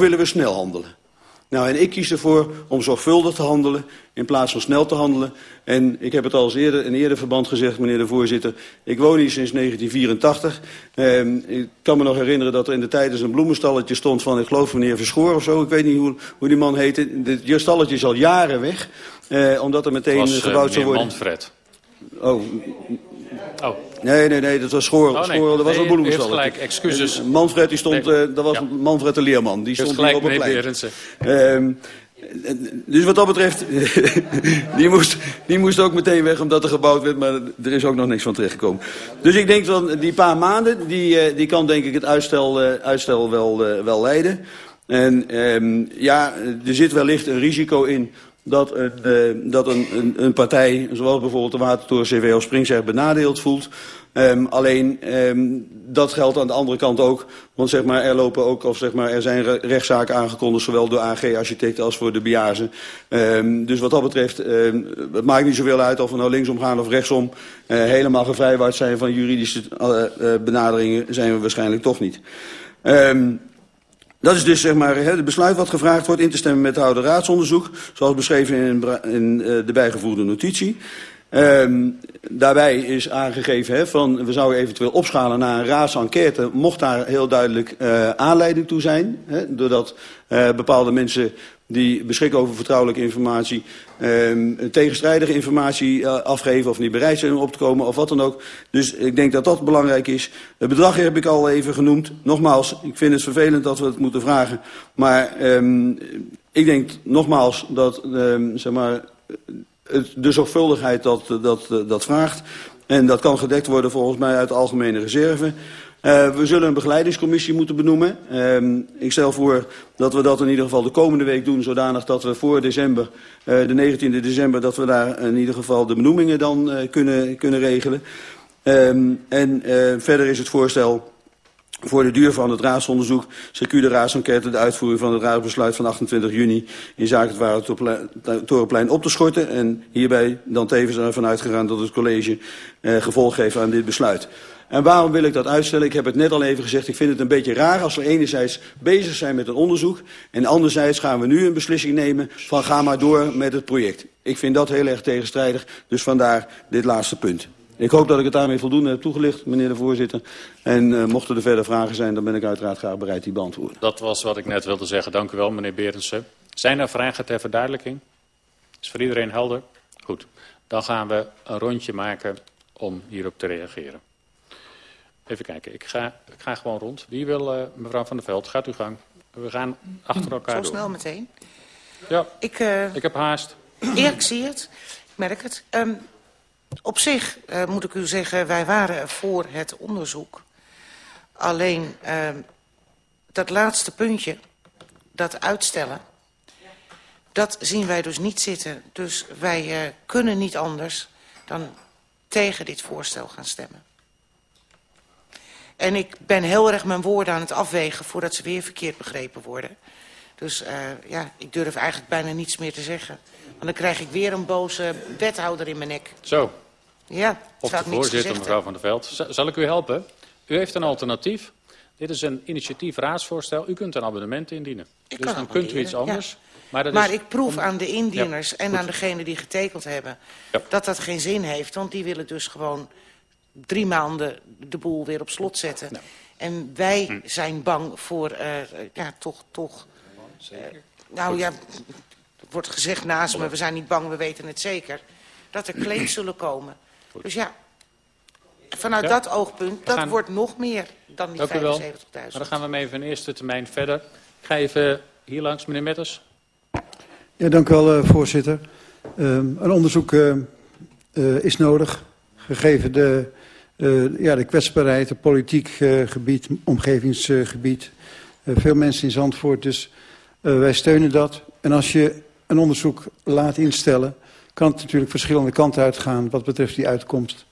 willen we snel handelen? Nou, en ik kies ervoor om zorgvuldig te handelen in plaats van snel te handelen. En ik heb het al eens eerder, in eerder verband gezegd, meneer de voorzitter. Ik woon hier sinds 1984. Eh, ik kan me nog herinneren dat er in de tijd eens een bloemenstalletje stond van, ik geloof meneer Verschoor of zo. Ik weet niet hoe, hoe die man heette. Dit stalletje is al jaren weg. Eh, omdat er meteen was, gebouwd zou worden. Manfred. Oh. Oh. Nee, nee, nee, dat was Schoor. Oh, nee. Schoor dat was Nee, een heeft gelijk, excuses. En Manfred, die stond, Nee. eh, dat was Ja. Manfred de Leerman. Die stond gelijk, op het plein. Ehm, dus wat dat betreft, die, moest, die moest ook meteen weg omdat er gebouwd werd, maar er is ook nog niks van terechtgekomen. Dus ik denk van die paar maanden, die, eh, die kan denk ik het uitstel, eh, uitstel wel, wel leiden. En ehm, ja, er zit wellicht een risico in dat, een, eh, dat een, een, partij, zoals bijvoorbeeld de Watertoren CWO Spring zich benadeeld voelt. Ehm, alleen ehm, dat geldt aan de andere kant ook. Want zeg maar, er, lopen ook, of zeg maar, er zijn re- rechtszaken aangekondigd, zowel door AG-architecten als voor de bejaarden. Ehm, dus wat dat betreft, het maakt niet zoveel uit of we nou linksom gaan of rechtsom. Eh, helemaal gevrijwaard zijn van juridische eh, benaderingen zijn we waarschijnlijk toch niet. Ehm, dat is dus zeg maar, het besluit wat gevraagd wordt in te stemmen met het oude raadsonderzoek, zoals beschreven in, in eh, de bijgevoerde notitie. Ehm, daarbij is aangegeven hè, van we zouden eventueel opschalen naar een raadsenquête, mocht daar heel duidelijk eh, aanleiding toe zijn. Doordat eh, bepaalde mensen die beschikken over vertrouwelijke informatie, ehm, tegenstrijdige informatie eh, afgeven of niet bereid zijn om op te komen of wat dan ook. Dus ik denk dat dat belangrijk is. Het bedrag heb ik al even genoemd. Nogmaals, ik vind het vervelend dat we het moeten vragen. Maar ehm, ik denk nogmaals dat ehm, zeg maar, de zorgvuldigheid dat, dat, dat vraagt. En dat kan gedekt worden volgens mij uit de algemene reserve. Eh, we zullen een begeleidingscommissie moeten benoemen. Ehm, ik stel voor dat we dat in ieder geval de komende week doen... zodanig dat we voor december, eh, de 19e december... dat we daar in ieder geval de benoemingen dan eh, kunnen, kunnen regelen. Ehm, en verder is het voorstel voor de duur van het raadsonderzoek, de raadsenquête, de uitvoering van het raadsbesluit van 28 juni in zaken het Warentorenplein op te schorten. En hierbij dan tevens ervan uitgegaan dat het college gevolg geeft aan dit besluit. En waarom wil ik dat uitstellen? Ik heb het net al even gezegd, ik vind het een beetje raar als we enerzijds bezig zijn met een onderzoek en anderzijds gaan we nu een beslissing nemen van ga maar door met het project. Ik vind dat heel erg tegenstrijdig, dus vandaar dit laatste punt. Ik hoop dat ik het daarmee voldoende heb toegelicht, meneer de voorzitter. En eh, mochten er verder vragen zijn, dan ben ik uiteraard graag bereid die beantwoorden. Dat was wat ik net wilde zeggen. Dank u wel, meneer Berendsen. Zijn er vragen ter verduidelijking? Is voor iedereen helder? Goed. Dan gaan we een rondje maken om hierop te reageren. Even kijken. Ik ga, ik ga gewoon rond. Wie wil, eh, mevrouw Van der Veld, gaat uw gang. We gaan achter elkaar Zo door. snel meteen. Ja, Ik, eh, ik heb haast. ja, ik zie het. Ik merk het. Ehm, op zich eh, moet ik u zeggen, wij waren voor het onderzoek. Alleen ehm, dat laatste puntje, dat uitstellen, dat zien wij dus niet zitten. Dus wij kunnen niet anders dan tegen dit voorstel gaan stemmen. En ik ben heel erg mijn woorden aan het afwegen voordat ze weer verkeerd begrepen worden. Dus eh, ja, ik durf eigenlijk bijna niets meer te zeggen. Want dan krijg ik weer een boze wethouder in mijn nek. Zo, Ja, of de voorzitter, mevrouw. Van der Veld. Z- Zal ik u helpen? U heeft een alternatief. Dit is een initiatief raadsvoorstel. U kunt een abonnement indienen. Ik dus dan kunt u iets ja. anders. Maar, dat Maar is ik proef aan de indieners Ja, en goed. aan degenen die getekend hebben... Ja. dat dat geen zin heeft. Want die willen dus gewoon drie maanden de boel weer op slot zetten. Ja. En wij Hm. zijn bang voor, eh, ja, toch, toch... eh, nou ja, er wordt gezegd naast me, we zijn niet bang, we weten het zeker. Dat er claims zullen komen. Dus ja, vanuit Ja. dat oogpunt, dat gaan- wordt nog meer dan die Dank u wel. 75.000. Maar dan gaan we hem even in eerste termijn verder. Ik ga even hier langs, meneer Metters. Ja, dank u wel, eh, voorzitter. Um, een onderzoek uh, uh, is nodig, gegeven de, uh, ja, de kwetsbaarheid, het politiek gebied, omgevingsgebied. veel mensen in Zandvoort, dus wij steunen dat. En als je een onderzoek laat instellen, kan het natuurlijk verschillende kanten uitgaan wat betreft die uitkomst.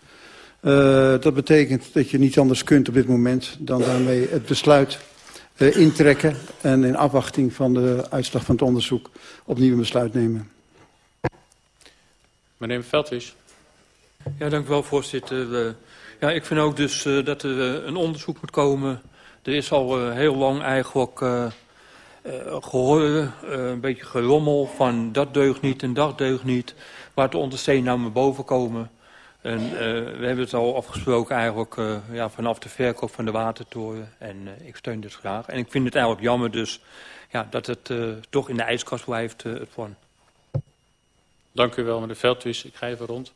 dat betekent dat je niet anders kunt op dit moment dan daarmee het besluit uh, intrekken en in afwachting van de uitslag van het onderzoek opnieuw een besluit nemen. Meneer Veldwies. Ja, dank u wel, voorzitter. Ja, ik vind ook dus uh, dat er een onderzoek moet komen. Er is al heel lang eigenlijk gehoord, een beetje gerommel van dat deugt niet en dat deugt niet. Waar de ondersteuning nou naar boven komen. En uh, we hebben het al afgesproken eigenlijk uh, ja, vanaf de verkoop van de watertoren. En uh, ik steun dit graag. En ik vind het eigenlijk jammer dus ja, dat het toch in de ijskast blijft, het plan. Dank u wel, meneer Veldhuis. Ik ga even rond.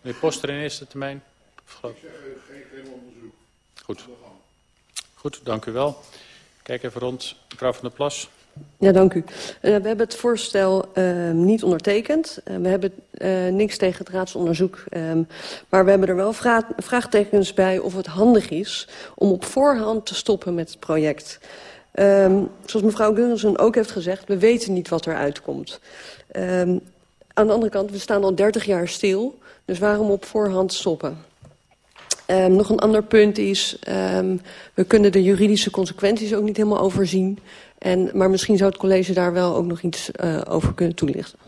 Meneer Poster in eerste termijn. Goed. Goed, dank u wel. Kijk even rond. Mevrouw van der Plas. Ja, dank u. Uh, we hebben het voorstel uh, niet ondertekend. Uh, we hebben niks tegen het raadsonderzoek. maar we hebben er wel vra vraagtekens bij of het handig is... om op voorhand te stoppen met het project. zoals mevrouw Geurensen ook heeft gezegd... we weten niet wat er uitkomt. aan de andere kant, we staan al 30 jaar stil... dus waarom op voorhand stoppen? Um, nog een ander punt is, um, we kunnen de juridische consequenties ook niet helemaal overzien. En, maar misschien zou het college daar wel ook nog iets uh, over kunnen toelichten.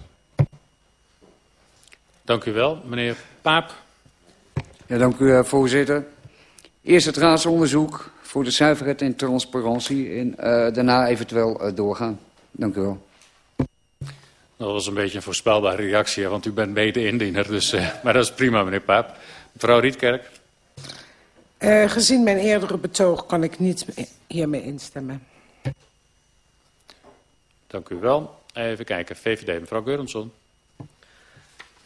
Dank u wel. Meneer Paap. Ja, dank u, uh, voorzitter. Eerst het raadsonderzoek voor de zuiverheid en transparantie en uh, daarna eventueel doorgaan. Dank u wel. Dat was een beetje een voorspelbare reactie, want u bent mede-indiener. Dus, maar dat is prima, meneer Paap. Mevrouw Rietkerk. Uh, gezien mijn eerdere betoog kan ik niet hiermee instemmen. Dank u wel. Even kijken, VVD, mevrouw Geurensson.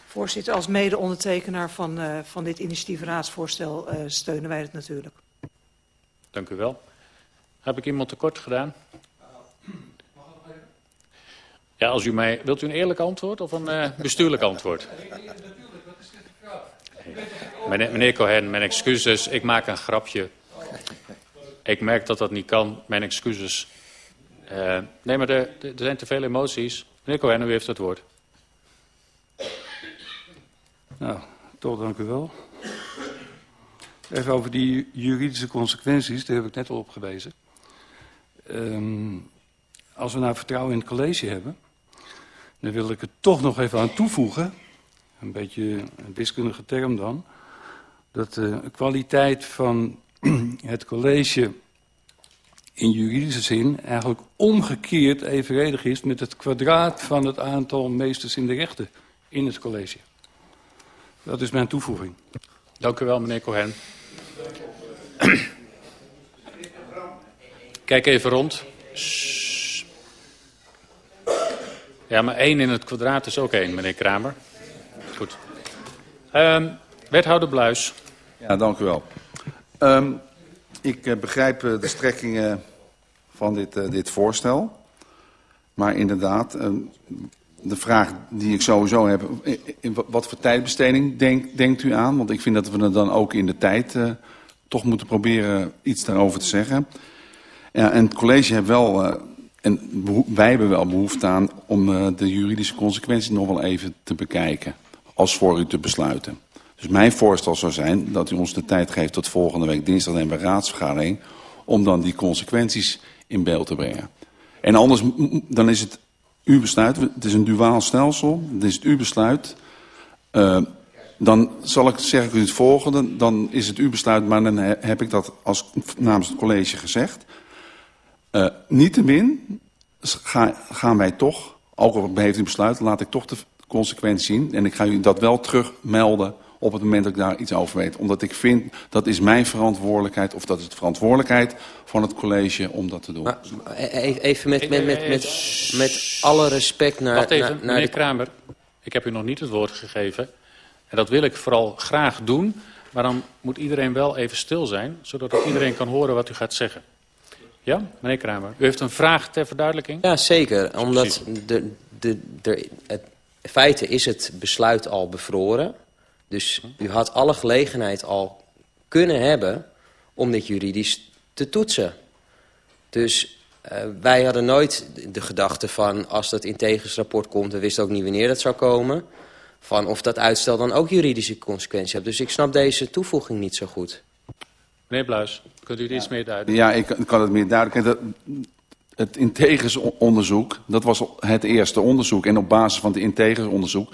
Voorzitter, als mede-ondertekenaar van, uh, van dit initiatiefraadsvoorstel uh, steunen wij het natuurlijk. Dank u wel. Heb ik iemand tekort gedaan? Ja, als u mij... Wilt u een eerlijk antwoord of een uh, bestuurlijk antwoord? Meneer, meneer Cohen, mijn excuses. Ik maak een grapje. Ik merk dat dat niet kan. Mijn excuses. Uh, nee, maar er, er zijn te veel emoties. Meneer Cohen, u heeft het woord. Nou, toch dank u wel. Even over die juridische consequenties, daar heb ik net al op gewezen. Um, als we nou vertrouwen in het college hebben... dan wil ik er toch nog even aan toevoegen... een beetje een wiskundige term dan... dat de kwaliteit van het college in juridische zin eigenlijk omgekeerd evenredig is met het kwadraat van het aantal meesters in de rechten in het college. Dat is mijn toevoeging. Dank u wel, meneer Cohen. Kijk even rond. Ja, maar één in het kwadraat is ook één, meneer Kramer. Goed. Um, wethouder Bluis. Ja, dank u wel. Um, ik uh, begrijp uh, de strekkingen van dit, uh, dit voorstel. Maar inderdaad, uh, de vraag die ik sowieso heb... In, wat voor tijdbesteding denk, denkt u aan? Want ik vind dat we er dan ook in de tijd toch moeten proberen iets daarover te zeggen. Ja, en het college heeft wel... en wij hebben wel behoefte aan om de juridische consequenties nog wel even te bekijken. Als voor u te besluiten. Dus mijn voorstel zou zijn dat u ons de tijd geeft tot volgende week dinsdag en bij raadsvergadering... om dan die consequenties in beeld te brengen. En anders dan is het uw besluit. Het is een duaal stelsel. Het is het uw besluit. Uh, dan zal ik zeg ik u het volgende. Dan is het uw besluit, maar dan heb ik dat als, namens het college gezegd. Uh, Niettemin ga, gaan wij toch, ook al heeft u besluit, laat ik toch de consequenties zien. En ik ga u dat wel terugmelden op het moment dat ik daar iets over weet. Omdat ik vind, dat is mijn verantwoordelijkheid, of dat is de verantwoordelijkheid van het college om dat te doen. Maar, e-, even met, met, met, met, met alle respect naar... Wacht even, naar, naar meneer de... Kramer. Ik heb u nog niet het woord gegeven. En dat wil ik vooral graag doen. Maar dan moet iedereen wel even stil zijn, zodat ook iedereen kan horen wat u gaat zeggen. Ja, meneer Kramer. U heeft een vraag ter verduidelijking? Ja, zeker. Omdat de, de, de, het, in feite is het besluit al bevroren. Dus u had alle gelegenheid al kunnen hebben om dit juridisch te toetsen. Dus uh, wij hadden nooit de gedachte van als dat integrisrapport komt... we wisten ook niet wanneer dat zou komen... van of dat uitstel dan ook juridische consequenties heeft. Dus ik snap deze toevoeging niet zo goed. Meneer Bluis, kunt u het iets meer duiden? Ja, ik kan het meer duidelijk. Het integrisonderzoek, dat was het eerste onderzoek. En op basis van het integrisonderzoek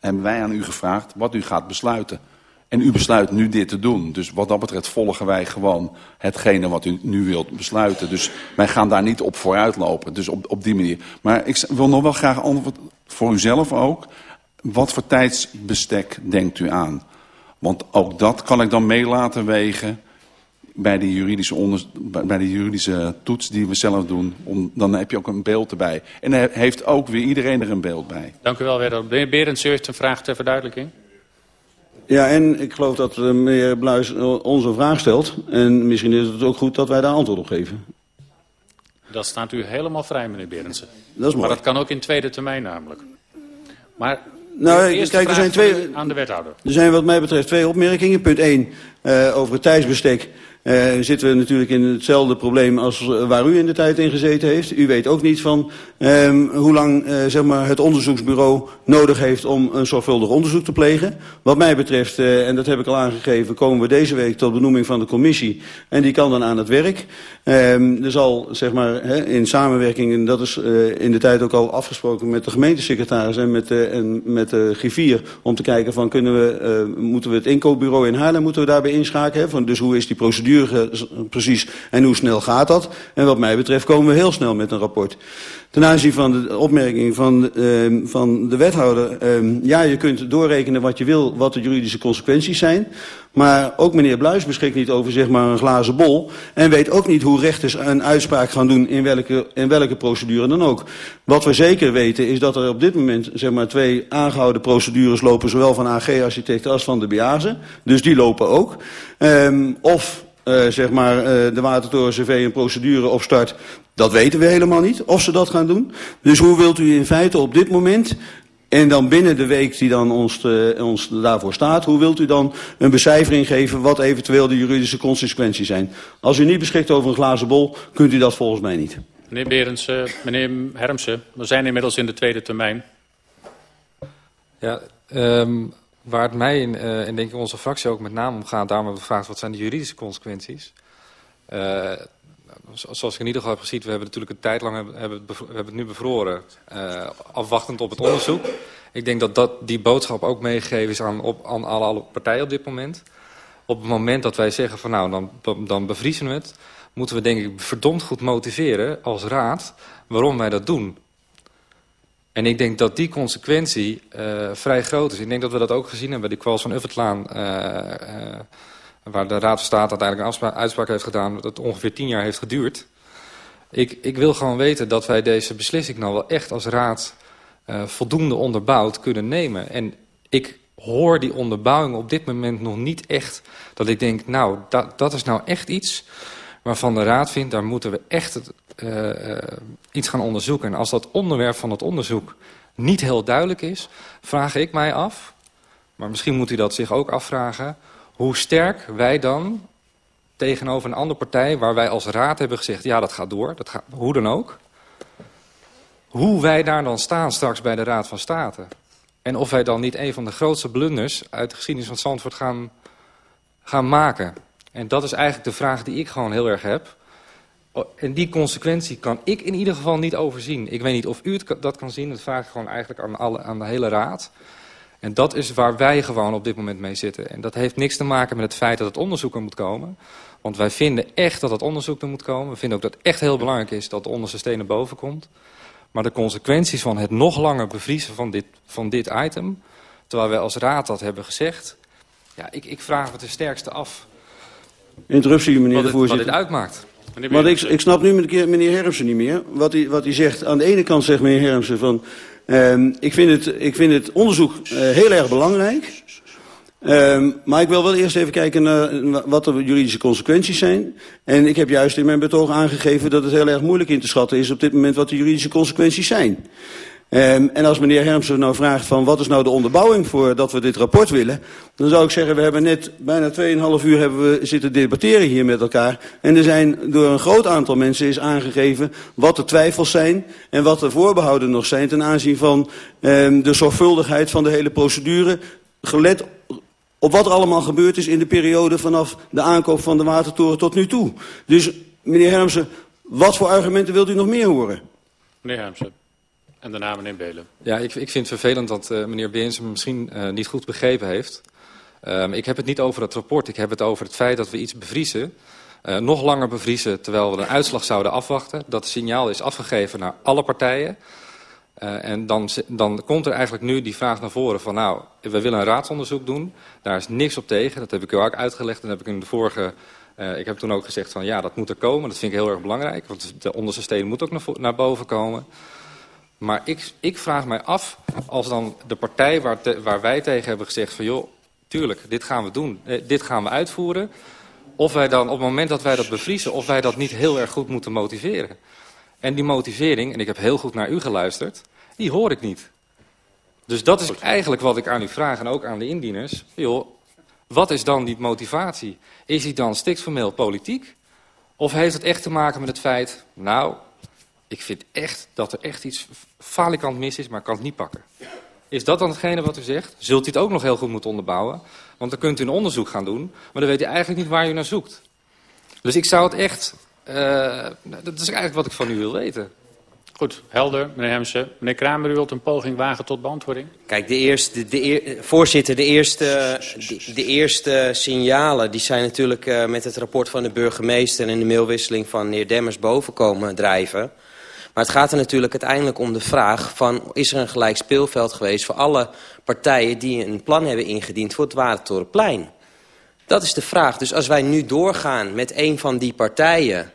hebben wij aan u gevraagd wat u gaat besluiten. En u besluit nu dit te doen. Dus wat dat betreft volgen wij gewoon hetgene wat u nu wilt besluiten. Dus wij gaan daar niet op vooruit lopen. Dus op, op die manier. Maar ik wil nog wel graag antwoord voor uzelf ook. Wat voor tijdsbestek denkt u aan? Want ook dat kan ik dan mee laten wegen bij de juridische, onder, bij de juridische toets die we zelf doen. Om, dan heb je ook een beeld erbij. En dan heeft ook weer iedereen er een beeld bij. Dank u wel, Werder. Meneer Berends, u heeft een vraag ter verduidelijking. Ja, en ik geloof dat uh, meneer Bluis ons een vraag stelt. En misschien is het ook goed dat wij daar antwoord op geven. Dat staat u helemaal vrij, meneer Berendsen. Dat is mooi. Maar dat kan ook in tweede termijn namelijk. Maar nou, kijk, er zijn twee, aan de wethouder. Er zijn wat mij betreft twee opmerkingen. Punt 1, uh, over het tijdsbestek. Uh, zitten we natuurlijk in hetzelfde probleem als waar u in de tijd in gezeten heeft. U weet ook niet van um, hoe lang uh, zeg maar het onderzoeksbureau nodig heeft om een zorgvuldig onderzoek te plegen. Wat mij betreft, en dat heb ik al aangegeven, komen we deze week tot benoeming van de commissie. En die kan dan aan het werk. Um, er zal zeg maar in samenwerking, en dat is in de tijd ook al afgesproken met de gemeentesecretaris en met en met de griffier, om te kijken van kunnen we, moeten we het inkoopbureau in Haarlem moeten we daarbij inschakelen. Dus hoe is die procedure? Precies en hoe snel gaat dat. En wat mij betreft komen we heel snel met een rapport. Ten aanzien van de opmerking van, uh, van de wethouder. Uh, ja, je kunt doorrekenen wat je wil, wat de juridische consequenties zijn. Maar ook meneer Bluis beschikt niet over zeg maar, een glazen bol. En weet ook niet hoe rechters een uitspraak gaan doen in welke, in welke procedure dan ook. Wat we zeker weten is dat er op dit moment zeg maar, twee aangehouden procedures lopen. Zowel van AG-architecten als van de BIAZE. Dus die lopen ook. Um, of uh, zeg maar, uh, de Watertoren CV een procedure opstart. Dat weten we helemaal niet, of ze dat gaan doen. Dus hoe wilt u in feite op dit moment, en dan binnen de week die dan ons, uh, ons daarvoor staat, hoe wilt u dan een becijfering geven wat eventueel de juridische consequenties zijn? Als u niet beschikt over een glazen bol, kunt u dat volgens mij niet. Meneer Berends, uh, meneer Hermsen, we zijn inmiddels in de tweede termijn. Ja, um, waar het mij en denk ik onze fractie ook met name om gaat, daarom hebben we gevraagd wat zijn de juridische consequenties. Uh, zoals ik in ieder geval heb gezien, we hebben natuurlijk een tijd lang hebben, hebben, het, hebben het nu bevroren, uh, afwachtend op het onderzoek. Ik denk dat, dat die boodschap ook meegegeven is aan, op, aan alle, alle partijen op dit moment. Op het moment dat wij zeggen van nou, dan, dan bevriezen we het, moeten we denk ik verdomd goed motiveren als raad waarom wij dat doen. En ik denk dat die consequentie uh, vrij groot is. Ik denk dat we dat ook gezien hebben bij die kwals van Uffertlaan... Uh, uh, waar de Raad van State uiteindelijk een uitspraak heeft gedaan... dat het ongeveer tien jaar heeft geduurd. Ik, ik wil gewoon weten dat wij deze beslissing nou wel echt als raad... voldoende onderbouwd kunnen nemen. En ik hoor die onderbouwing op dit moment nog niet echt... dat ik denk, nou, dat, dat is nou echt iets waarvan de Raad vindt... daar moeten we echt het, uh, uh, iets gaan onderzoeken. En als dat onderwerp van het onderzoek niet heel duidelijk is... vraag ik mij af, maar misschien moet u dat zich ook afvragen... hoe sterk wij dan tegenover een andere partij... waar wij als Raad hebben gezegd, ja, dat gaat door, dat gaat, hoe dan ook... hoe wij daar dan staan straks bij de Raad van State... En of wij dan niet een van de grootste blunders uit de geschiedenis van Zandvoort gaan, gaan maken. En dat is eigenlijk de vraag die ik gewoon heel erg heb. En die consequentie kan ik in ieder geval niet overzien. Ik weet niet of u het, dat kan zien. Dat vraag ik gewoon eigenlijk aan, alle, aan de hele raad. En dat is waar wij gewoon op dit moment mee zitten. En dat heeft niks te maken met het feit dat het onderzoek er moet komen. Want wij vinden echt dat het onderzoek er moet komen. We vinden ook dat het echt heel belangrijk is dat de onderste steen naar boven komt. Maar de consequenties van het nog langer bevriezen van dit, van dit item... terwijl wij als raad dat hebben gezegd... ja, ik, ik vraag het de sterkste af... Interruptie, meneer wat de voorzitter. Wat dit uitmaakt. Want ik, ik snap nu meneer Hermsen niet meer. Wat hij, wat hij zegt. Aan de ene kant zegt meneer Hermsen van... Um, ik, vind het, ik vind het onderzoek uh, heel erg belangrijk. Um, maar ik wil wel eerst even kijken naar wat de juridische consequenties zijn. En ik heb juist in mijn betoog aangegeven dat het heel erg moeilijk in te schatten is op dit moment wat de juridische consequenties zijn. Um, en als meneer Hermsen nou vraagt van wat is nou de onderbouwing voor dat we dit rapport willen, dan zou ik zeggen we hebben net bijna 2,5 uur hebben we zitten debatteren hier met elkaar. En er zijn door een groot aantal mensen is aangegeven wat de twijfels zijn en wat de voorbehouden nog zijn ten aanzien van um, de zorgvuldigheid van de hele procedure, gelet op wat er allemaal gebeurd is in de periode vanaf de aankoop van de watertoren tot nu toe. Dus meneer Hermsen, wat voor argumenten wilt u nog meer horen? Meneer Hermsen. En daarna meneer Belen. Ja, ik, ik vind het vervelend dat uh, meneer Beens hem misschien uh, niet goed begrepen heeft. Um, ik heb het niet over het rapport, ik heb het over het feit dat we iets bevriezen. Uh, nog langer bevriezen terwijl we een uitslag zouden afwachten. Dat signaal is afgegeven naar alle partijen. En dan, dan komt er eigenlijk nu die vraag naar voren van... nou, we willen een raadsonderzoek doen. Daar is niks op tegen. Dat heb ik u ook uitgelegd. En heb ik in de vorige... Ik heb toen ook gezegd van ja, dat moet er komen. Dat vind ik heel erg belangrijk. Want de onderste steden moet ook naar, naar boven komen. Maar ik, ik vraag mij af, als dan de partij waar, waar wij tegen hebben gezegd van... joh, tuurlijk, dit gaan we doen, eh, dit gaan we uitvoeren... of wij dan op het moment dat wij dat bevriezen... of wij dat niet heel erg goed moeten motiveren. En die motivering, en ik heb heel goed naar u geluisterd... die hoor ik niet. Dus dat is eigenlijk wat ik aan u vraag en ook aan de indieners. Joh, wat is dan die motivatie? Is die dan stiksformeel politiek? Of heeft het echt te maken met het feit... nou, ik vind echt dat er echt iets falikant mis is, maar ik kan het niet pakken. Is dat dan hetgene wat u zegt? Zult u het ook nog heel goed moeten onderbouwen? Want dan kunt u een onderzoek gaan doen, maar dan weet u eigenlijk niet waar u naar zoekt. Dus ik zou het echt... Uh, dat is eigenlijk wat ik van u wil weten. Goed, helder, meneer Hemsen. Meneer Kramer, u wilt een poging wagen tot beantwoording? Kijk, de eerste, de, de voorzitter, de eerste, de, de, eerste signalen... die zijn natuurlijk uh, met het rapport van de burgemeester... en de mailwisseling van meneer Demmers boven komen drijven... Maar het gaat er natuurlijk uiteindelijk om de vraag van... is er een gelijk speelveld geweest voor alle partijen die een plan hebben ingediend voor het Watertorenplein? Dat is de vraag. Dus als wij nu doorgaan met een van die partijen...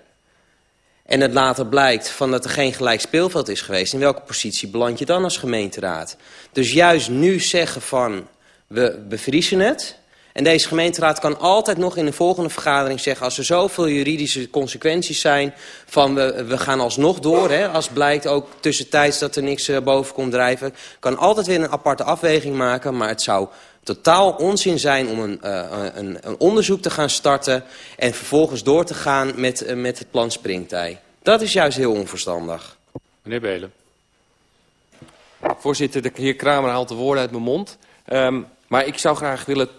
en het later blijkt van dat er geen gelijk speelveld is geweest... in welke positie beland je dan als gemeenteraad? Dus juist nu zeggen van we bevriezen het... En deze gemeenteraad kan altijd nog in de volgende vergadering zeggen... als er zoveel juridische consequenties zijn van we, we gaan alsnog door... Hè, als blijkt ook tussentijds dat er niks uh, boven komt drijven... kan altijd weer een aparte afweging maken... maar het zou totaal onzin zijn om een, uh, een, een, onderzoek te gaan starten... en vervolgens door te gaan met, uh, met het plan Springtij. Dat is juist heel onverstandig. Meneer Belen. Voorzitter, de heer Kramer haalt de woorden uit mijn mond... Um, maar ik zou graag willen...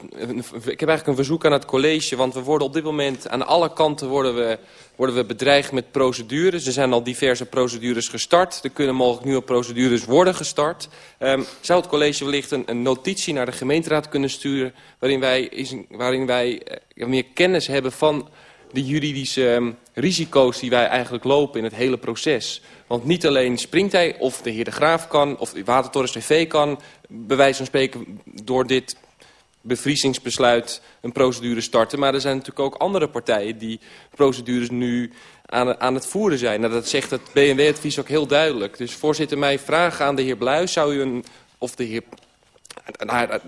Ik heb eigenlijk een verzoek aan het college... want we worden op dit moment aan alle kanten worden we, worden we bedreigd met procedures. Er zijn al diverse procedures gestart. Er kunnen mogelijk nieuwe procedures worden gestart. Um, zou het college wellicht een, notitie naar de gemeenteraad kunnen sturen... waarin wij, is, waarin wij uh, meer kennis hebben van de juridische um, risico's die wij eigenlijk lopen in het hele proces... Want niet alleen springt hij of de heer De Graaf kan... of Watertorens TV kan, bij wijze van spreken... door dit bevriezingsbesluit een procedure starten. Maar er zijn natuurlijk ook andere partijen die procedures nu aan, aan het voeren zijn. Nou, dat zegt het BNW-advies ook heel duidelijk. Dus voorzitter, mij vragen aan de heer Bluis... zou u een, of de heer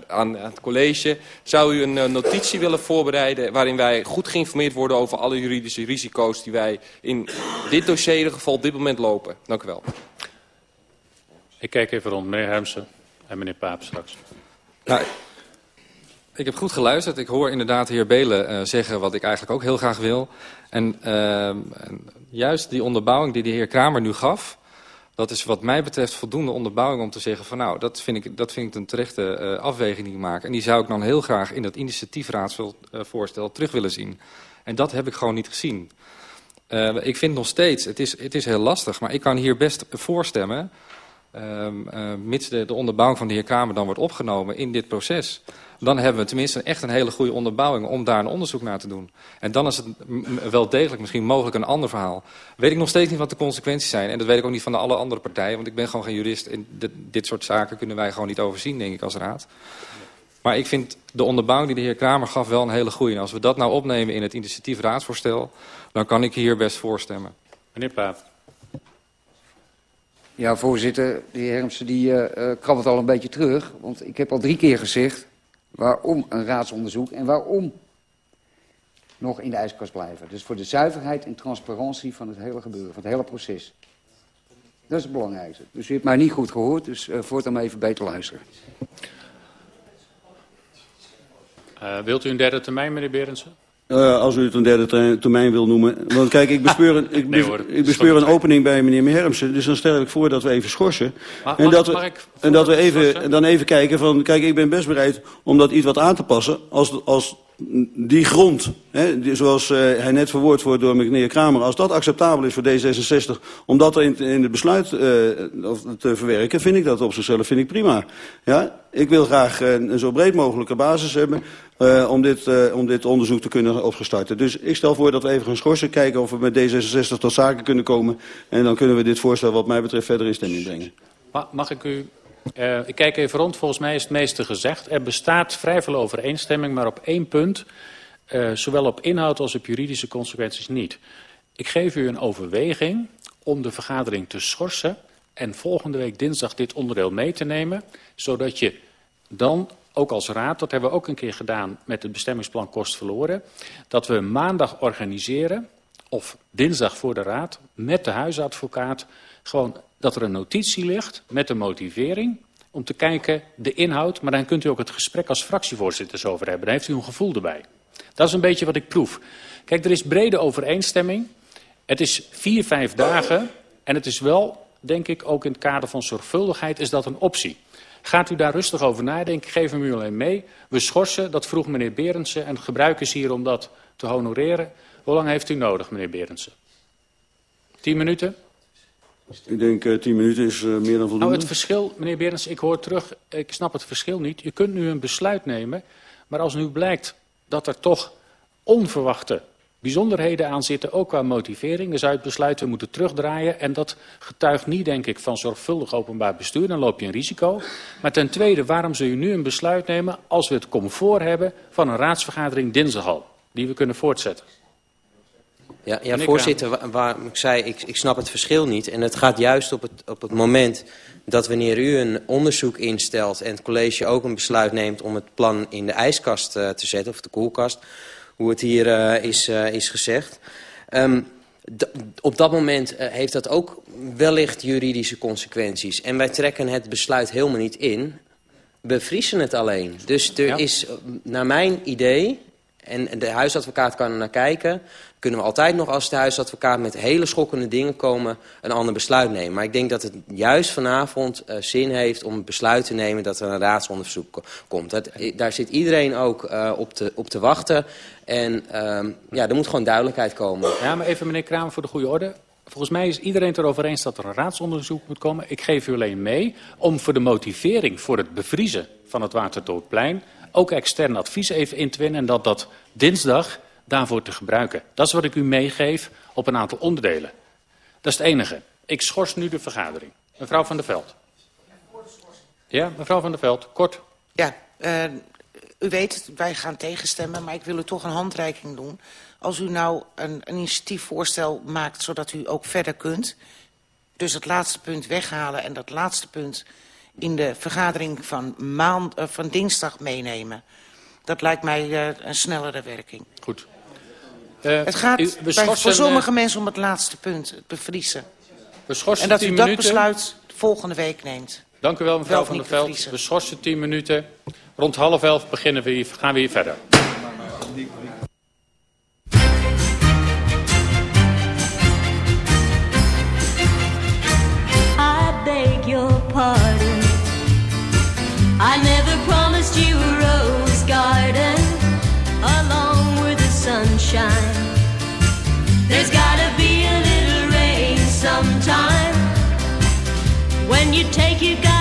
aan, het college... zou u een uh, notitie willen voorbereiden... waarin wij goed geïnformeerd worden over alle juridische risico's... die wij in dit dossier in op dit moment lopen. Dank u wel. Ik kijk even rond. Meneer Hermsen en meneer Paap straks. Nou, ik heb goed geluisterd. Ik hoor inderdaad de heer Belen uh, zeggen wat ik eigenlijk ook heel graag wil. En, uh, juist die onderbouwing die de heer Kramer nu gaf... Dat is wat mij betreft voldoende onderbouwing om te zeggen van nou, dat vind ik, dat vind ik een terechte uh, afweging die ik maak. En die zou ik dan heel graag in dat initiatiefraadsvoorstel uh, terug willen zien. En dat heb ik gewoon niet gezien. Ik vind nog steeds, het is, het is heel lastig, maar ik kan hier best voorstemmen... Uh, mits de, de onderbouwing van de heer Kramer dan wordt opgenomen in dit proces dan hebben we tenminste echt een hele goede onderbouwing om daar een onderzoek naar te doen. En dan is het wel degelijk misschien mogelijk een ander verhaal. Weet ik nog steeds niet wat de consequenties zijn. En dat weet ik ook niet van de alle andere partijen, want ik ben gewoon geen jurist. En dit, dit soort zaken kunnen wij gewoon niet overzien, denk ik, als raad. Maar ik vind de onderbouwing die de heer Kramer gaf wel een hele goede. En als we dat nou opnemen in het initiatief raadsvoorstel, dan kan ik hier best voorstemmen. Meneer Paap. Ja, voorzitter, de heer Hermsen die uh, uh, krabbelt al een beetje terug. Want ik heb al drie keer gezegd waarom een raadsonderzoek en waarom nog in de ijskast blijven. Dus voor de zuiverheid en transparantie van het hele gebeuren, van het hele proces. Dat is het belangrijkste. Dus u hebt mij niet goed gehoord, dus uh, voortaan even beter luisteren. Wilt u een derde termijn, meneer Berendsen? Uh, als u het een derde termijn wil noemen. Want kijk, ik bespeur een, ik, nee, hoor, ik bespeur een opening bij meneer Hermsen. Dus dan stel ik voor dat we even schorsen. Maar, en dat we, en dat we even, dan even kijken van... Kijk, ik ben best bereid om dat iets wat aan te passen... als, als die grond, hè, die, zoals uh, hij net verwoord wordt door meneer Kramer... als dat acceptabel is voor D66 om dat in, in het besluit uh, te verwerken... vind ik dat op zichzelf vind ik prima. Ja? Ik wil graag een, een zo breed mogelijke basis hebben... Uh, om, dit, uh, om dit onderzoek te kunnen opstarten. Dus ik stel voor dat we even gaan schorsen, kijken of we met D66 tot zaken kunnen komen. En dan kunnen we dit voorstel wat mij betreft verder in stemming brengen. Mag ik u... Uh, ik kijk even rond, volgens mij is het meeste gezegd. Er bestaat vrij veel overeenstemming, maar op één punt... zowel op inhoud als op juridische consequenties niet. Ik geef u een overweging om de vergadering te schorsen... en volgende week dinsdag dit onderdeel mee te nemen... zodat je dan ook als raad, dat hebben we ook een keer gedaan met het bestemmingsplan kost verloren, dat we maandag organiseren, of dinsdag voor de raad, met de huisadvocaat, gewoon dat er een notitie ligt met de motivering om te kijken de inhoud, maar dan kunt u ook het gesprek als fractievoorzitters over hebben. Dan heeft u een gevoel erbij. Dat is een beetje wat ik proef. Kijk, er is brede overeenstemming. Het is vier, vijf dagen en het is wel, denk ik, ook in het kader van zorgvuldigheid is dat een optie. Gaat u daar rustig over nadenken, geef hem u alleen mee. We schorsen, dat vroeg meneer Berendsen, en gebruiken is hier om dat te honoreren. Hoe lang heeft u nodig, meneer Berendsen? Tien minuten? Ik denk uh, tien minuten is uh, meer dan voldoende. Nou, het verschil, meneer Berends, ik hoor terug, ik snap het verschil niet. Je kunt nu een besluit nemen, maar als nu blijkt dat er toch onverwachte bijzonderheden aan zitten, ook qua motivering. Dan zou je het besluit moeten terugdraaien. En dat getuigt niet, denk ik, van zorgvuldig openbaar bestuur. Dan loop je een risico. Maar ten tweede, waarom zul je nu een besluit nemen als we het comfort hebben van een raadsvergadering dinsdag al? Die we kunnen voortzetten. Ja, ja voorzitter, waar, waar, ik zei, ik, ik snap het verschil niet. En het gaat juist op het, op het moment dat wanneer u een onderzoek instelt... en het college ook een besluit neemt om het plan in de ijskast uh, te zetten, of de koelkast hoe het hier uh, is, uh, is gezegd. Um, op dat moment uh, heeft dat ook wellicht juridische consequenties. En wij trekken het besluit helemaal niet in. We vriezen het alleen. Dus er ja. is, naar mijn idee, en de huisadvocaat kan er naar kijken kunnen we altijd nog als de huisadvocaat met hele schokkende dingen komen een ander besluit nemen. Maar ik denk dat het juist vanavond uh, zin heeft om het besluit te nemen dat er een raadsonderzoek komt. Dat, daar zit iedereen ook uh, op, te, op te wachten. En uh, ja, er moet gewoon duidelijkheid komen. Ja, maar even meneer Kramer voor de goede orde. Volgens mij is iedereen het erover eens dat er een raadsonderzoek moet komen. Ik geef u alleen mee om voor de motivering voor het bevriezen van het Watertootplein ook extern advies even in te winnen. En dat dat dinsdag daarvoor te gebruiken. Dat is wat ik u meegeef op een aantal onderdelen. Dat is het enige. Ik schors nu de vergadering. Mevrouw van der Veld. Ja, mevrouw van der Veld, kort. Ja, uh, u weet, wij gaan tegenstemmen, maar ik wil u toch een handreiking doen. Als u nou een, een initiatiefvoorstel maakt, zodat u ook verder kunt... dus het laatste punt weghalen en dat laatste punt in de vergadering van, maand, uh, van dinsdag meenemen... Dat lijkt mij uh, een snellere werking. Goed. Uh, het gaat u, bij, voor sommige mensen om het laatste punt, het bevriezen. We schorsen en dat u dat minuten. besluit volgende week neemt. Dank u wel, mevrouw Van der Veld. We schorsen tien minuten. Rond half elf beginnen we hier, gaan we hier verder. You take, you gotta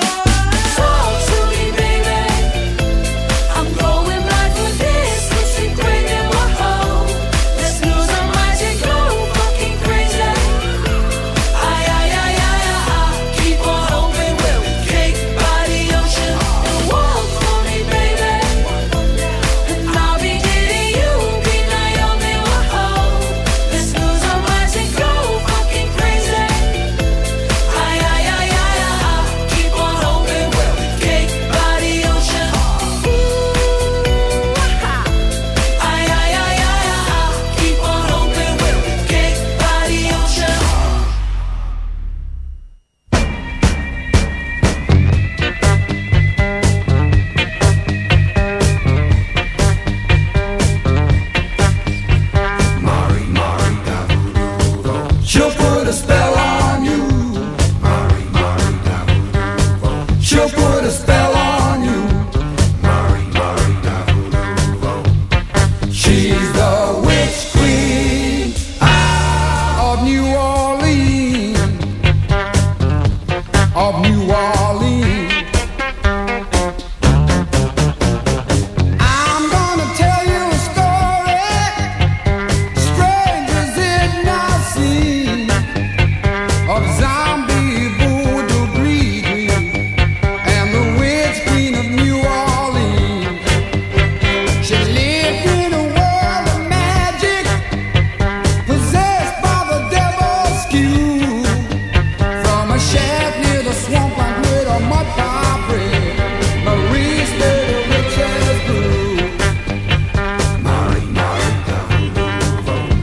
oh.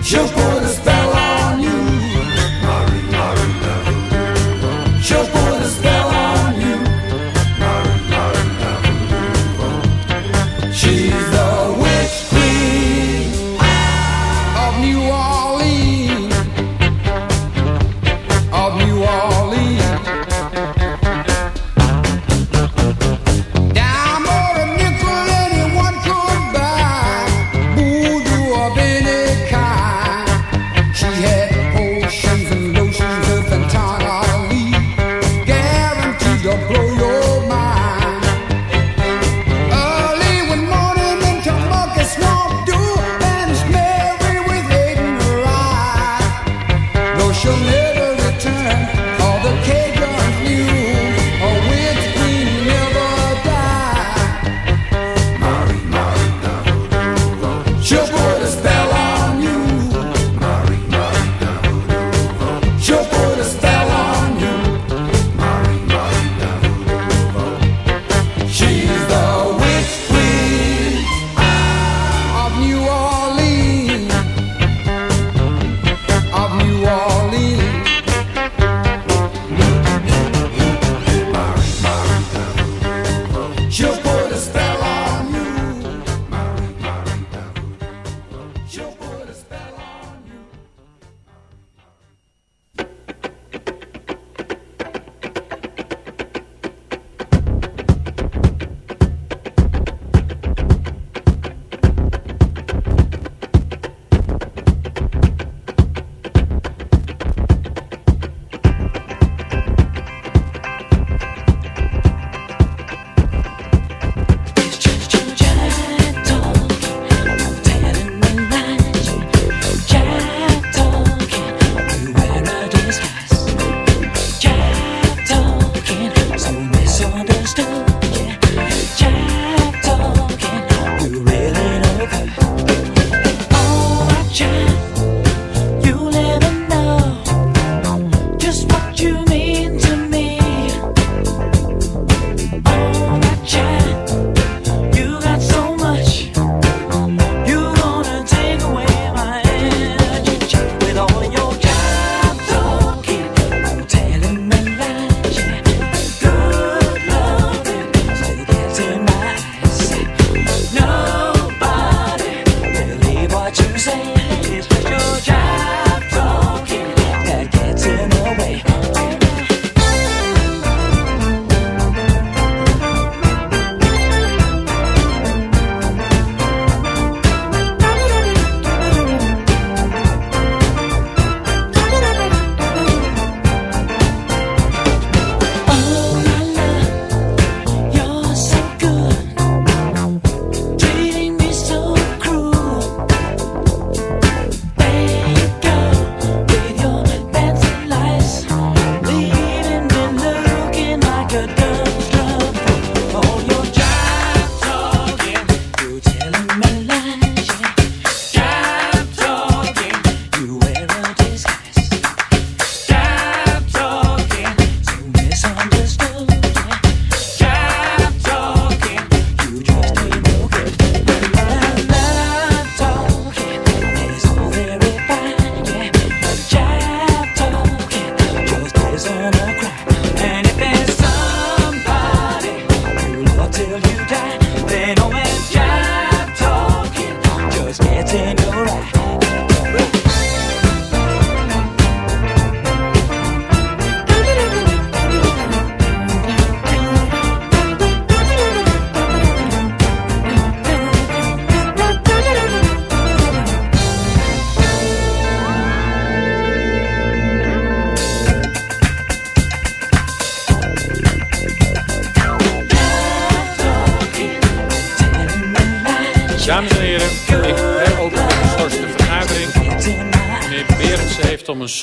Je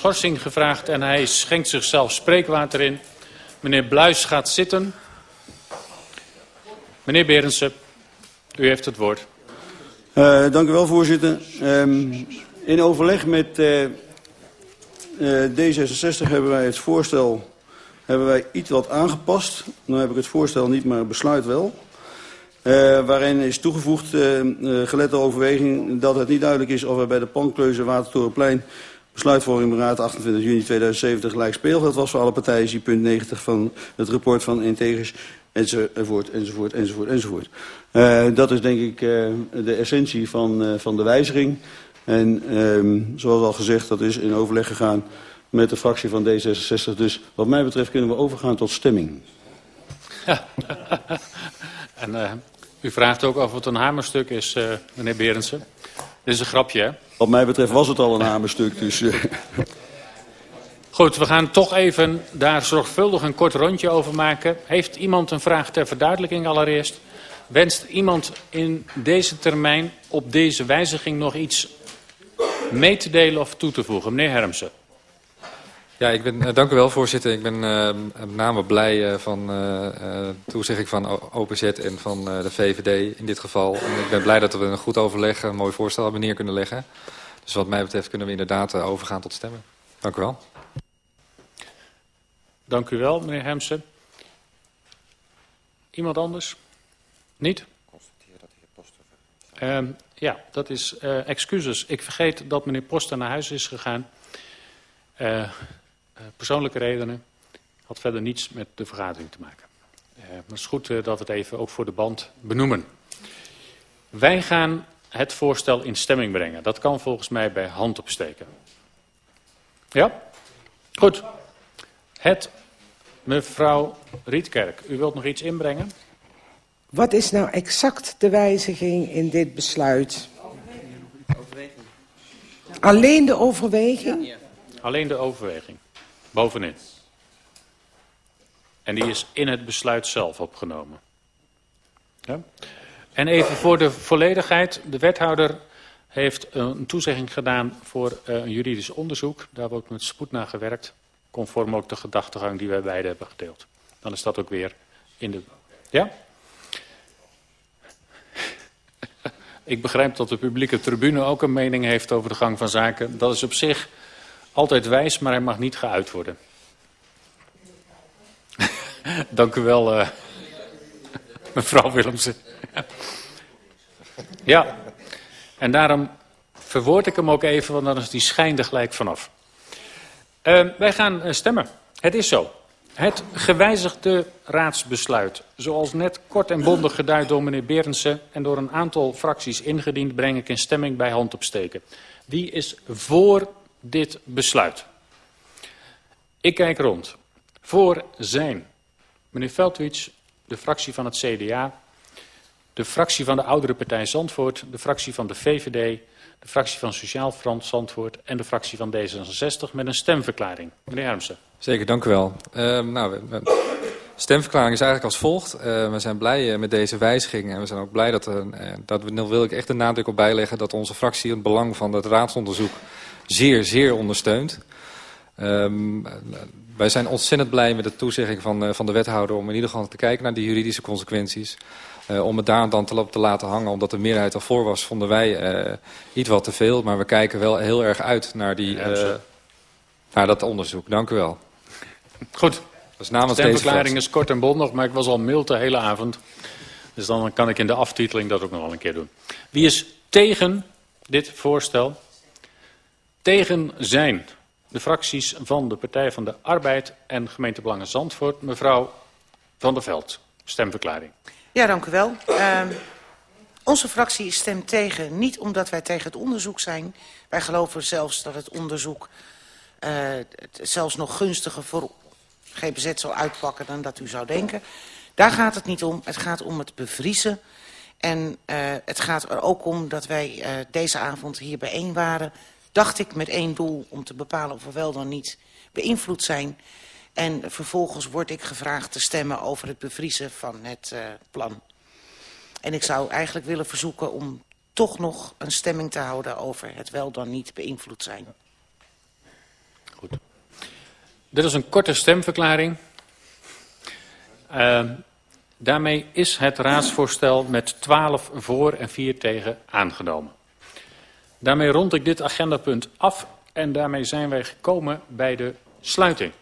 schorsing gevraagd en hij schenkt zichzelf spreekwater in. Meneer Bluis gaat zitten. Meneer Berendsen, u heeft het woord. Uh, dank u wel, voorzitter. Um, in overleg met uh, uh, D66 hebben wij het voorstel hebben wij iets wat aangepast. Nu heb ik het voorstel niet, maar het besluit wel. Waarin is toegevoegd, gelet de overweging, dat het niet duidelijk is of er bij de Pankleuze Watertorenplein besluitvorming beraad 28 juni 2070 gelijk speelveld was voor alle partijen. Zie punt 90 van het rapport van Integris enzovoort, enzovoort, enzovoort, enzovoort. Uh, dat is denk ik uh, de essentie van, uh, van de wijziging. En um, zoals al gezegd, dat is in overleg gegaan met de fractie van D66. Dus wat mij betreft kunnen we overgaan tot stemming. Ja. en u vraagt ook of het een hamerstuk is, meneer Berendsen. Dit is een grapje, hè? Wat mij betreft was het al een hamerstuk, dus... Uh... Goed, we gaan toch even daar zorgvuldig een kort rondje over maken. Heeft iemand een vraag ter verduidelijking allereerst? Wenst iemand in deze termijn op deze wijziging nog iets mee te delen of toe te voegen? Meneer Hermsen. Ja, ik ben, uh, dank u wel, voorzitter. Ik ben uh, met name blij uh, van uh, toezegging van OPZ en van de VVD in dit geval. En ik ben blij dat we een goed overleg, een mooi voorstel hebben neer kunnen leggen. Dus wat mij betreft kunnen we inderdaad overgaan tot stemmen. Dank u wel. Dank u wel, meneer Hemsen. Iemand anders? Niet? Uh, ja, dat is uh, excuses. Ik vergeet dat meneer Poster naar huis is gegaan. Uh, persoonlijke redenen. Had verder niets met de vergadering te maken. Uh, maar het is goed uh, dat we het even ook voor de band benoemen. Wij gaan het voorstel in stemming brengen. Dat kan volgens mij bij hand opsteken. Ja? Goed. Het, mevrouw Rietkerk, u wilt nog iets inbrengen? Wat is nou exact de wijziging in dit besluit? Overweging. Alleen de overweging? Ja. Alleen de overweging. Bovenin. En die is in het besluit zelf opgenomen. Ja? En even voor de volledigheid. De wethouder heeft een toezegging gedaan voor een juridisch onderzoek. Daar wordt met spoed naar gewerkt. Conform ook de gedachtegang die wij beiden hebben gedeeld. Dan is dat ook weer in de... Ja? Ik begrijp dat de publieke tribune ook een mening heeft over de gang van zaken. Dat is op zich altijd wijs, maar hij mag niet geuit worden. Dank u wel, uh, mevrouw Willemsen. ja, en daarom verwoord ik hem ook even, want dan is die schijn er gelijk vanaf. Uh, wij gaan uh, stemmen. Het is zo. Het gewijzigde raadsbesluit, zoals net kort en bondig geduid door meneer Berendsen en door een aantal fracties ingediend, breng ik in stemming bij hand opsteken. Wie is voor dit besluit? Ik kijk rond. Voor zijn meneer Veldwits, de fractie van het CDA, de fractie van de oudere partij Zandvoort, de fractie van de VVD, de fractie van Sociaal Front Zandvoort en de fractie van D66 met een stemverklaring. Meneer Hermsen. Zeker, dank u wel. Uh, nou, stemverklaring is eigenlijk als volgt. Uh, we zijn blij uh, met deze wijziging en we zijn ook blij dat, uh, dat we, wil ik echt de nadruk op bijleggen, dat onze fractie het belang van het raadsonderzoek zeer, zeer ondersteunt. Um, wij zijn ontzettend blij met de toezegging van, van de wethouder om in ieder geval te kijken naar die juridische consequenties. Uh, om het daar dan te, te laten hangen, omdat de meerderheid al voor was, vonden wij uh, iets wat te veel. Maar we kijken wel heel erg uit naar, die, uh, naar dat onderzoek. Dank u wel. Goed. De stemverklaring is kort en bondig, maar ik was al mild de hele avond. Dus dan kan ik in de aftiteling dat ook nog wel een keer doen. Wie is tegen dit voorstel? Tegen zijn de fracties van de Partij van de Arbeid en Gemeente Belangen Zandvoort. Mevrouw Van der Veld, stemverklaring. Ja, dank u wel. Uh, onze fractie stemt tegen, niet omdat wij tegen het onderzoek zijn. Wij geloven zelfs dat het onderzoek uh, het zelfs nog gunstiger voor GBZ zal uitpakken dan dat u zou denken. Daar gaat het niet om. Het gaat om het bevriezen. En uh, het gaat er ook om dat wij uh, deze avond hier bijeen waren. Dacht ik met één doel om te bepalen of we wel dan niet beïnvloed zijn. En vervolgens word ik gevraagd te stemmen over het bevriezen van het uh, plan. En ik zou eigenlijk willen verzoeken om toch nog een stemming te houden over het wel dan niet beïnvloed zijn. Goed. Dit is een korte stemverklaring. Uh, daarmee is het raadsvoorstel met 12 voor en 4 tegen aangenomen. Daarmee rond ik dit agendapunt af en daarmee zijn wij gekomen bij de sluiting.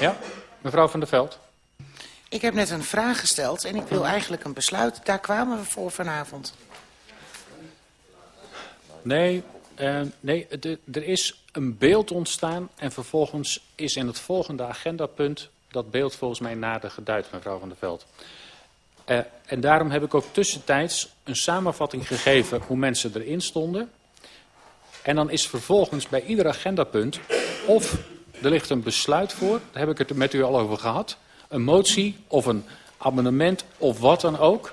Ja, mevrouw van der Veld. Ik heb net een vraag gesteld en ik wil eigenlijk een besluit. Daar kwamen we voor vanavond. Nee, uh, nee er is een beeld ontstaan en vervolgens is in het volgende agendapunt dat beeld volgens mij nader geduid, mevrouw van der Veld. Uh, en daarom heb ik ook tussentijds een samenvatting gegeven hoe mensen erin stonden. En dan is vervolgens bij ieder agendapunt of er ligt een besluit voor, daar heb ik het met u al over gehad, een motie of een amendement of wat dan ook.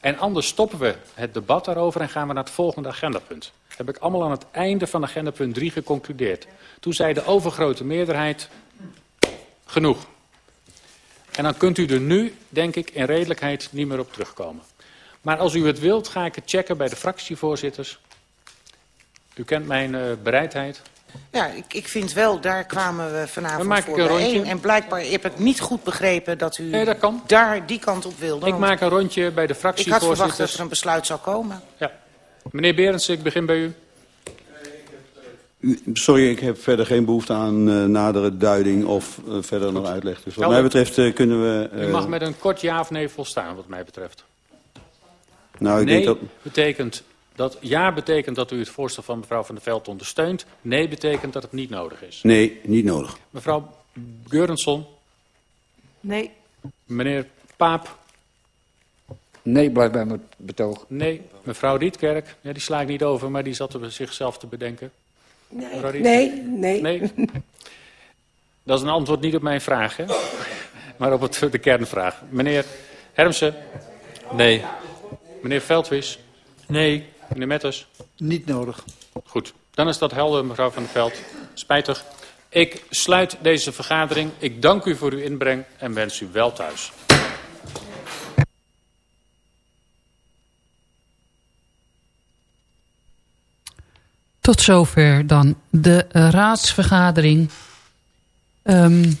En anders stoppen we het debat daarover en gaan we naar het volgende agendapunt. Dat heb ik allemaal aan het einde van agendapunt 3 geconcludeerd. Toen zei de overgrote meerderheid, genoeg. En dan kunt u er nu, denk ik, in redelijkheid niet meer op terugkomen. Maar als u het wilt, ga ik het checken bij de fractievoorzitters. U kent mijn uh, bereidheid. Ja, ik, ik vind wel, daar kwamen we vanavond voor ik een bijeen. rondje. En blijkbaar heb ik niet goed begrepen dat u Nee, dat kan. daar die kant op wilde. Ik maak een rondje bij de ik had fractievoorzitters. verwacht dat er een besluit zou komen. Ja. Meneer Berendsen, ik begin bij u. Sorry, ik heb verder geen behoefte aan uh, nadere duiding of uh, verder nog uitleg. Dus wat mij betreft uh, kunnen we... U mag met een kort ja of nee volstaan, wat mij betreft. Nou, ik nee denk dat... betekent dat ja betekent dat u het voorstel van mevrouw Van der Veld ondersteunt. Nee betekent dat het niet nodig is. Nee, niet nodig. Mevrouw Geurensson. Nee. Meneer Paap. Nee, blijf bij mijn betoog. Nee. Mevrouw Rietkerk. Ja, die sla ik niet over, maar die zat er zichzelf te bedenken. Nee, nee, nee. nee. Dat is een antwoord niet op mijn vraag, hè? maar op het, de kernvraag. Meneer Hermsen? Nee. Meneer Veldwis? Nee. Meneer Metters? Niet nodig. Goed, dan is dat helder, mevrouw Van der Veld. Spijtig. Ik sluit deze vergadering. Ik dank u voor uw inbreng en wens u wel thuis. Tot zover dan de raadsvergadering. Um,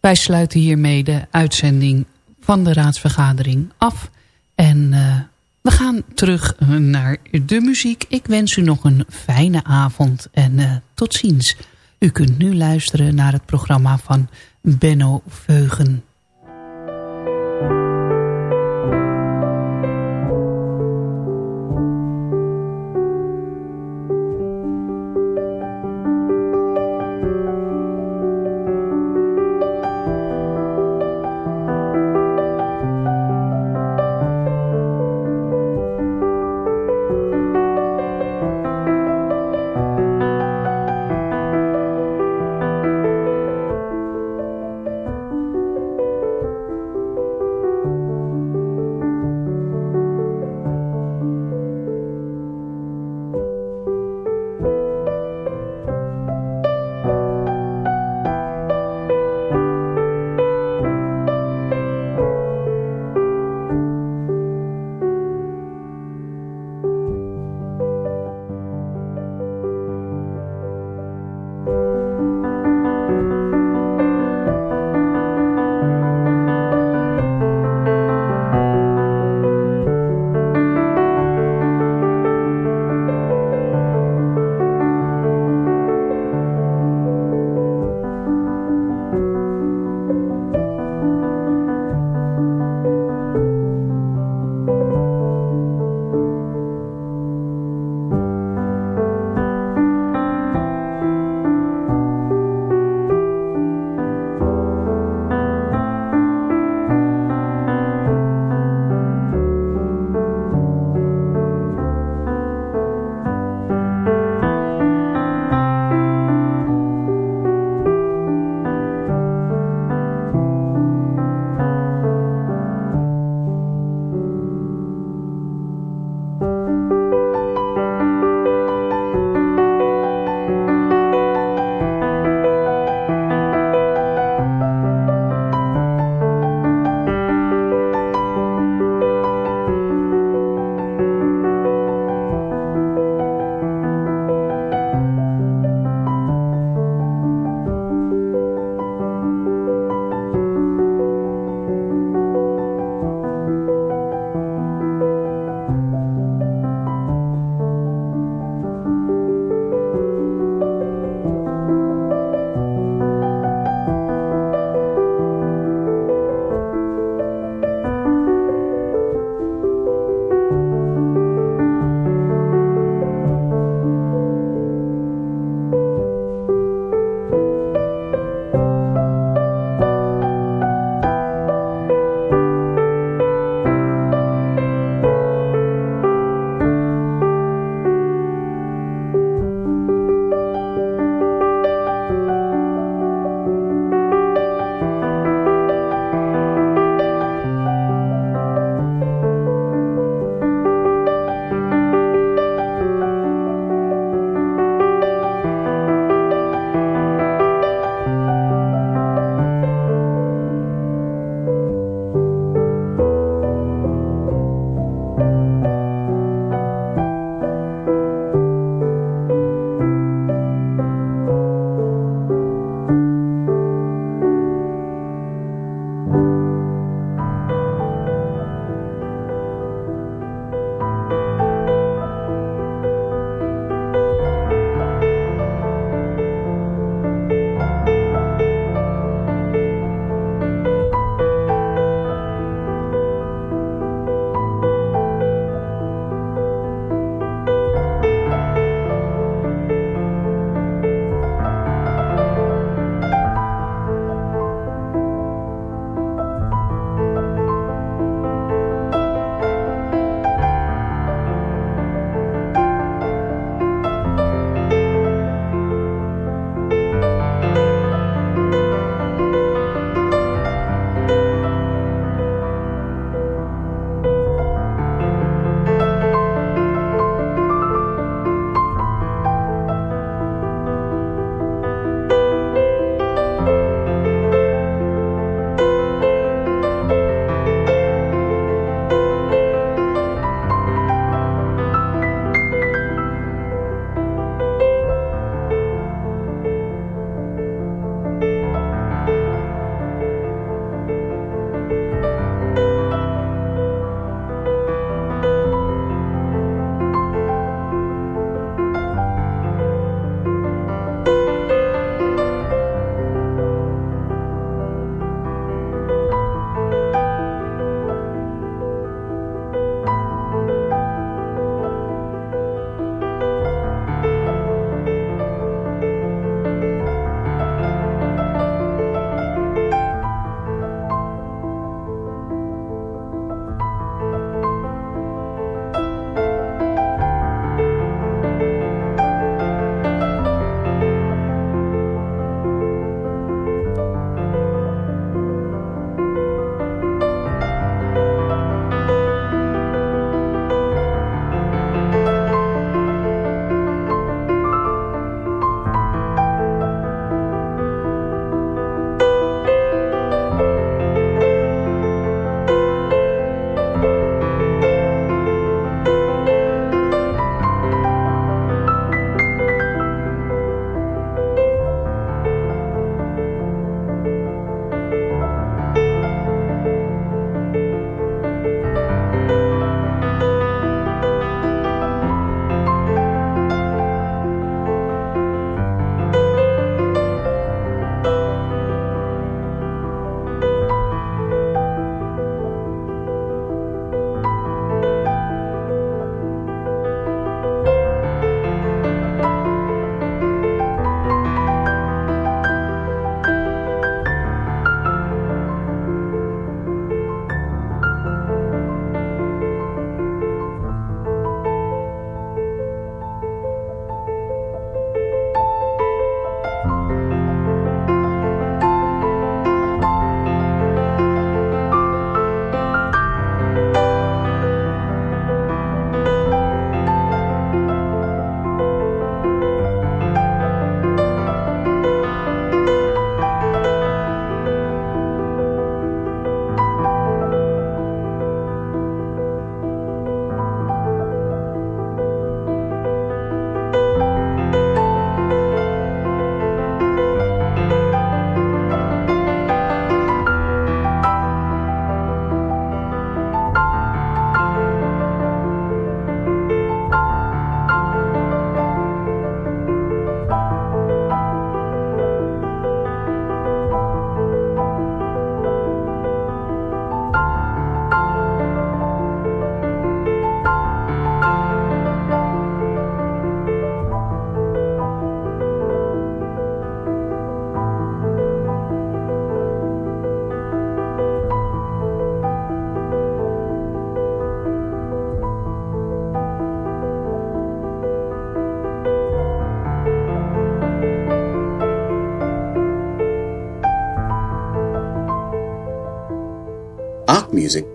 wij sluiten hiermee de uitzending van de raadsvergadering af. En uh, we gaan terug naar de muziek. Ik wens u nog een fijne avond en uh, tot ziens. U kunt nu luisteren naar het programma van Benno Veugen.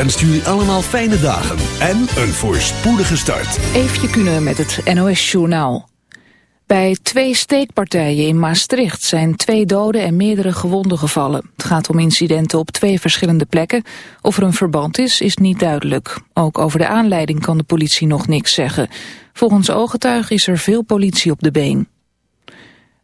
Wenst jullie allemaal fijne dagen en een voorspoedige start. Eefje kunnen met het NOS-journaal. Bij twee steekpartijen in Maastricht zijn twee doden en meerdere gewonden gevallen. Het gaat om incidenten op twee verschillende plekken. Of er een verband is, is niet duidelijk. Ook over de aanleiding kan de politie nog niks zeggen. Volgens ooggetuigen is er veel politie op de been.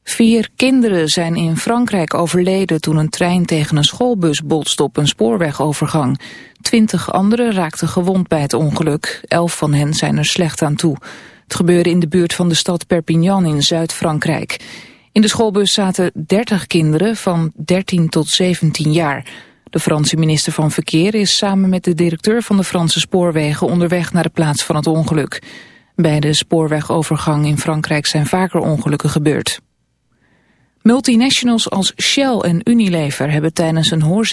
Vier kinderen zijn in Frankrijk overleden toen een trein tegen een schoolbus botste op een spoorwegovergang. Twintig anderen raakten gewond bij het ongeluk. Elf van hen zijn er slecht aan toe. Het gebeurde in de buurt van de stad Perpignan in Zuid-Frankrijk. In de schoolbus zaten 30 kinderen van 13 tot 17 jaar. De Franse minister van Verkeer is samen met de directeur van de Franse spoorwegen onderweg naar de plaats van het ongeluk. Bij de spoorwegovergang in Frankrijk zijn vaker ongelukken gebeurd. Multinationals als Shell en Unilever hebben tijdens een hoorzitting